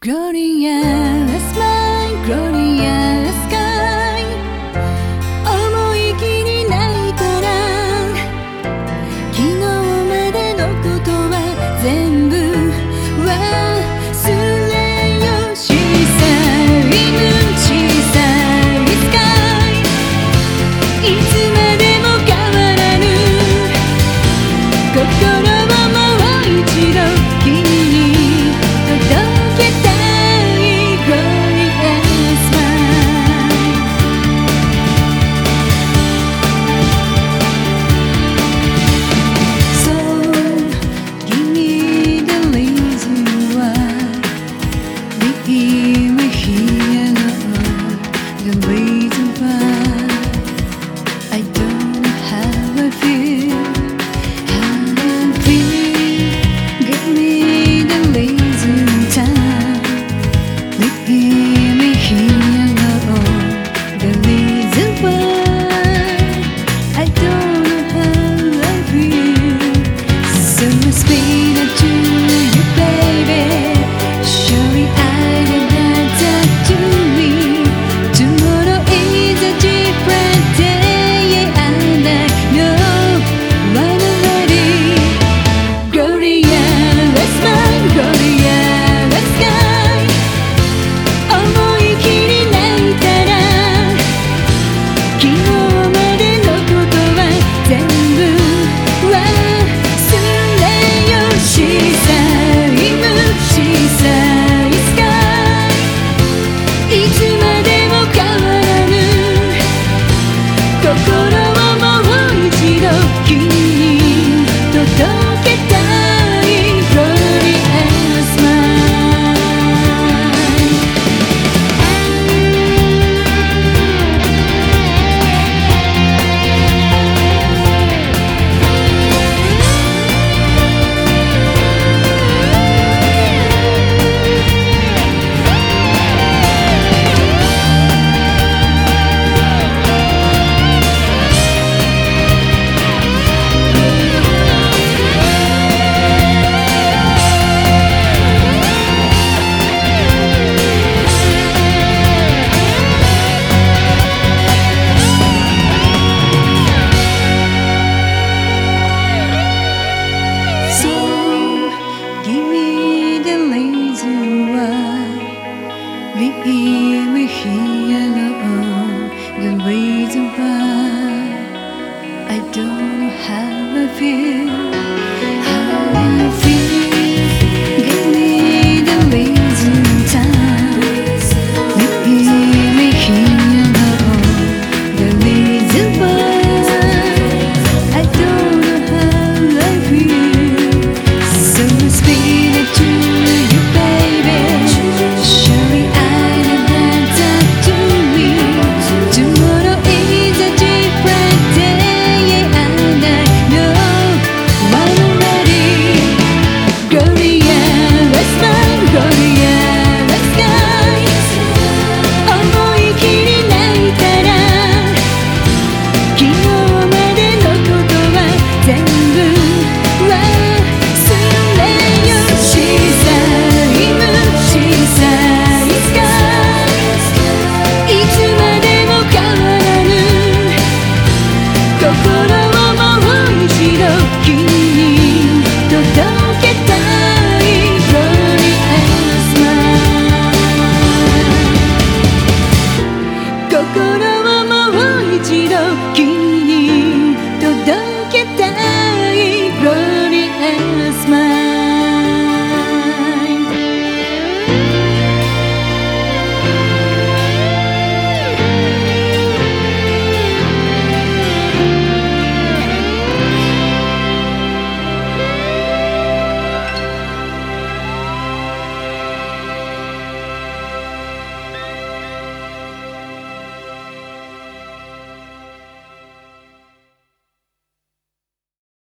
Glorious kalbi I don't have a fear.